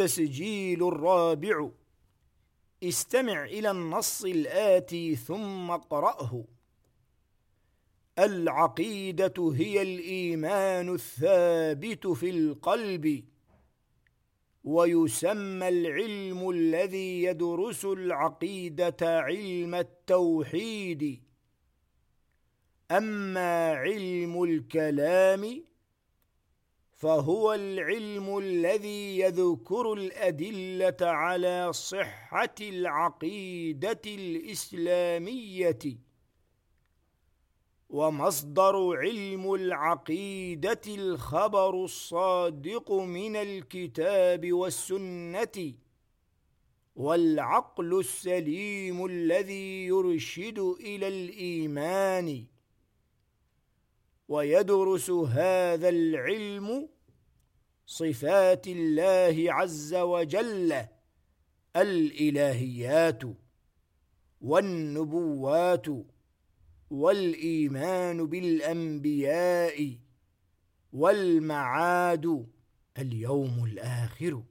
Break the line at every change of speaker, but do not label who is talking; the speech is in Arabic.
التسجيل الرابع. استمع إلى النص الآتي ثم اقرأه. العقيدة هي الإيمان الثابت في القلب. ويسمى العلم الذي يدرس العقيدة علم التوحيد. أما علم الكلام فهو العلم الذي يذكر الأدلة على صحة العقيدة الإسلامية. ومصدر علم العقيدة الخبر الصادق من الكتاب والسنة. والعقل السليم الذي يرشد إلى الإيمان. ويدرس هذا العلم صفات الله عز وجل الإلهيات والنبوات والإيمان بالأنبياء والمعاد اليوم الآخر.